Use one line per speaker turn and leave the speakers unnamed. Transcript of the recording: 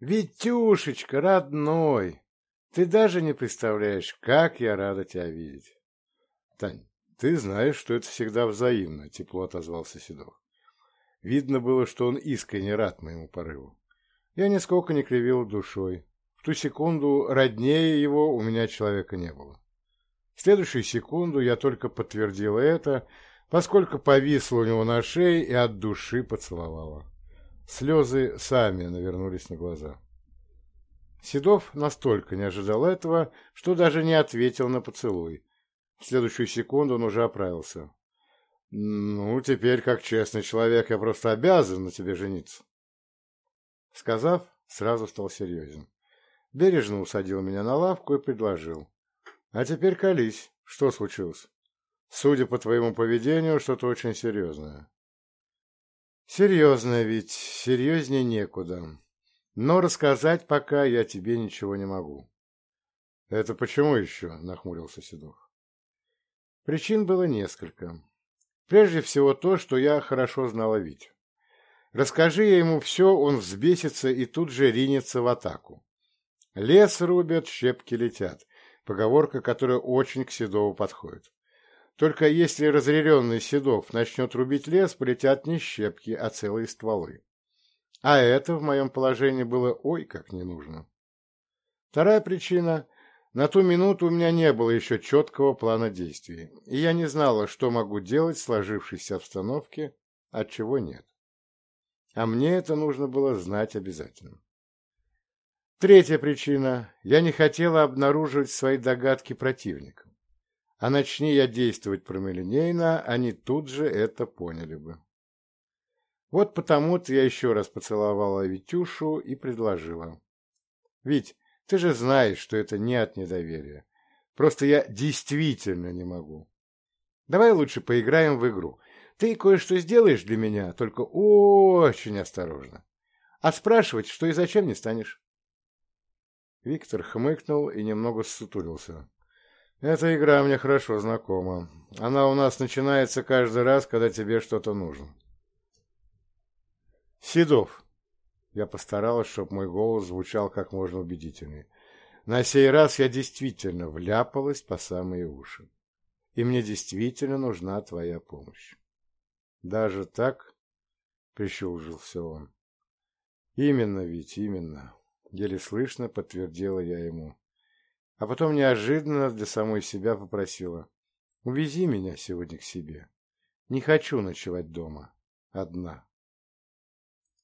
Витюшечка, родной, ты даже не представляешь, как я рада тебя видеть. Тань, ты знаешь, что это всегда взаимно, тепло отозвался Седов. Видно было, что он искренне рад моему порыву. Я нисколько не кривил душой. В ту секунду роднее его у меня человека не было. В следующую секунду я только подтвердила это, поскольку повисла у него на шее и от души поцеловала. Слезы сами навернулись на глаза. Седов настолько не ожидал этого, что даже не ответил на поцелуй. В следующую секунду он уже оправился. «Ну, теперь, как честный человек, я просто обязан на тебе жениться». Сказав, сразу стал серьезен. Бережно усадил меня на лавку и предложил. «А теперь колись. Что случилось? Судя по твоему поведению, что-то очень серьезное». «Серьезное ведь, серьезнее некуда. Но рассказать пока я тебе ничего не могу». «Это почему еще?» — нахмурился Седов. Причин было несколько. Прежде Только если разъяренный седов начнет рубить лес, полетят щепки, а целые стволы. А это в моем положении было ой как не нужно. Вторая причина. На ту минуту у меня не было еще четкого плана действий, и я не знала, что могу делать в сложившейся обстановке, а чего нет. А мне это нужно было знать обязательно. Третья причина. Я не хотела обнаруживать свои догадки противникам. А начни я действовать промеленейно, они тут же это поняли бы. Вот потому-то я еще раз поцеловала Витюшу и предложила. «Вить, ты же знаешь, что это не от недоверия. Просто я действительно не могу. Давай лучше поиграем в игру. Ты кое-что сделаешь для меня, только очень осторожно. А спрашивать, что и зачем не станешь». Виктор хмыкнул и немного ссутулился. Эта игра мне хорошо знакома. Она у нас начинается каждый раз, когда тебе что-то нужно. Седов, я постаралась, чтобы мой голос звучал как можно убедительнее. На сей раз я действительно вляпалась по самые уши. И мне действительно нужна твоя помощь. Даже так? Прищужился он. Именно, ведь именно. Еле слышно подтвердила я ему. А потом неожиданно для самой себя попросила. «Увези меня сегодня к себе. Не хочу ночевать дома. Одна».